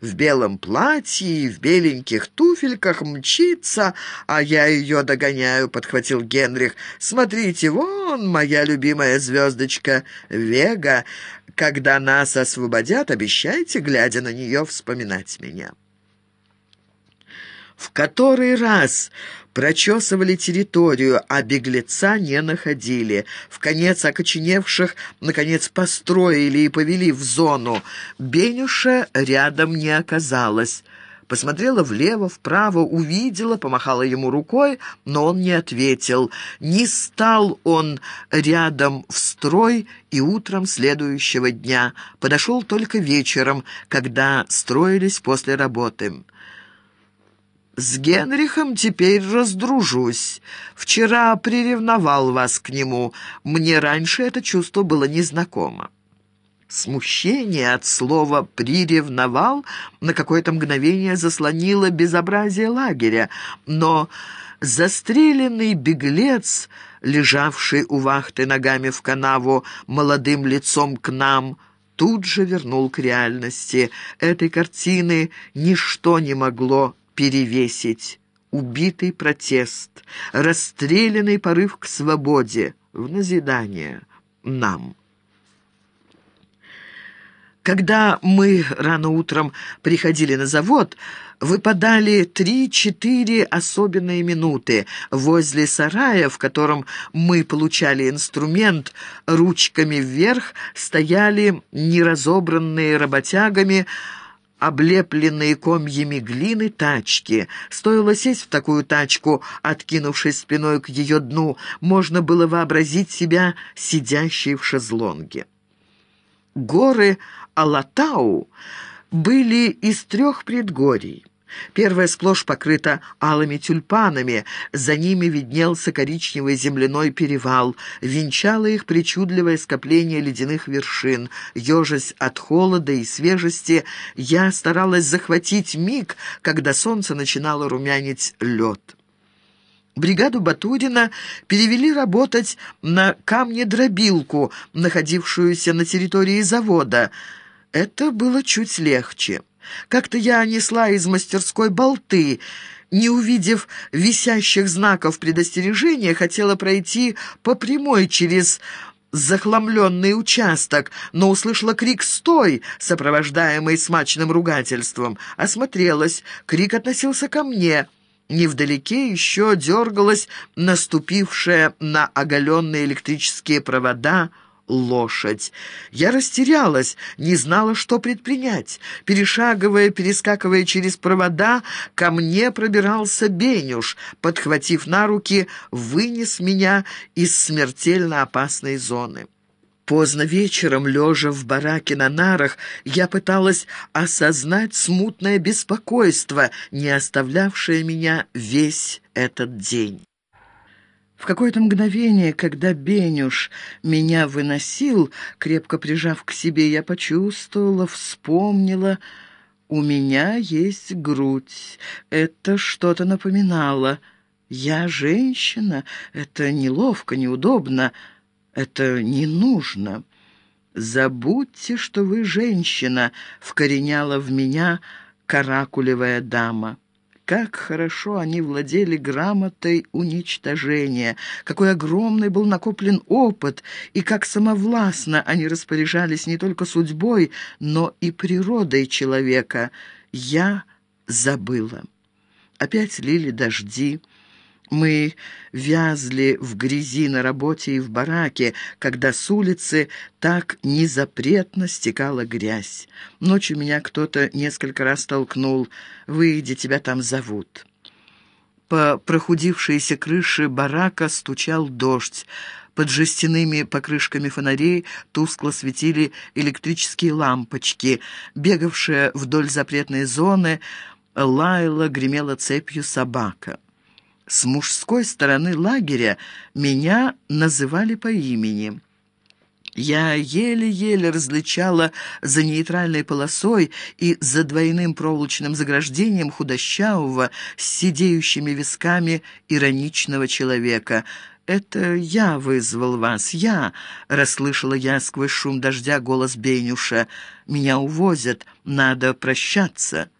в белом платье и в беленьких туфельках мчится, а я ее догоняю», — подхватил Генрих. «Смотрите, вон моя любимая звездочка Вега. Когда нас освободят, обещайте, глядя на нее, вспоминать меня» в который раз прочесывали территорию, а беглеца не находили. В конец окоченевших, наконец, построили и повели в зону. Бенюша рядом не оказалось. Посмотрела влево, вправо, увидела, помахала ему рукой, но он не ответил. Не стал он рядом в строй и утром следующего дня. Подошел только вечером, когда строились после работы. С Генрихом теперь раздружусь. Вчера приревновал вас к нему. Мне раньше это чувство было незнакомо». Смущение от слова «приревновал» на какое-то мгновение заслонило безобразие лагеря, но застреленный беглец, лежавший у вахты ногами в канаву, молодым лицом к нам, тут же вернул к реальности. Этой картины ничто не могло перевесить убитый протест, расстрелянный порыв к свободе, в назидание нам. Когда мы рано утром приходили на завод, выпадали три-четыре особенные минуты. Возле сарая, в котором мы получали инструмент, ручками вверх стояли неразобранные работягами, облепленные комьями глины тачки. Стоило сесть в такую тачку, откинувшись спиной к ее дну, можно было вообразить себя сидящей в шезлонге. Горы Алатау были из трех предгорий. Первая сплошь покрыта алыми тюльпанами, за ними виднелся коричневый земляной перевал, венчало их причудливое скопление ледяных вершин. Ежась от холода и свежести, я старалась захватить миг, когда солнце начинало румянить лед. Бригаду Батурина перевели работать на камнедробилку, находившуюся на территории завода. Это было чуть легче. Как-то я несла из мастерской болты, не увидев висящих знаков предостережения, хотела пройти по прямой через захламленный участок, но услышала крик «Стой!», сопровождаемый смачным ругательством. Осмотрелась, крик относился ко мне. Невдалеке еще дергалась наступившая на оголенные электрические провода лошадь. Я растерялась, не знала, что предпринять. Перешагивая, перескакивая через провода, ко мне пробирался Бенюш, подхватив на руки, вынес меня из смертельно опасной зоны. Поздно вечером, лежа в бараке на нарах, я пыталась осознать смутное беспокойство, не оставлявшее меня весь этот день. В какое-то мгновение, когда Бенюш меня выносил, крепко прижав к себе, я почувствовала, вспомнила, у меня есть грудь. Это что-то напоминало. Я женщина, это неловко, неудобно, это не нужно. «Забудьте, что вы женщина», — вкореняла в меня каракулевая дама. Как хорошо они владели грамотой уничтожения, какой огромный был накоплен опыт, и как самовластно они распоряжались не только судьбой, но и природой человека. Я забыла. Опять лили дожди, мы вязли в грязи на работе и в бараке, когда с улицы так незапретно стекала грязь. Ночью меня кто-то несколько раз толкнул. «Выйди, тебя там зовут». По прохудившейся крыше барака стучал дождь. Под жестяными покрышками фонарей тускло светили электрические лампочки. Бегавшая вдоль запретной зоны лаяла, гремела цепью собака. С мужской стороны лагеря меня называли по имени. Я еле-еле различала за нейтральной полосой и за двойным проволочным заграждением худощавого с сидеющими висками ироничного человека. это я вызвал вас, я!» — расслышала я сквозь шум дождя голос Бейнюша. «Меня увозят, надо прощаться».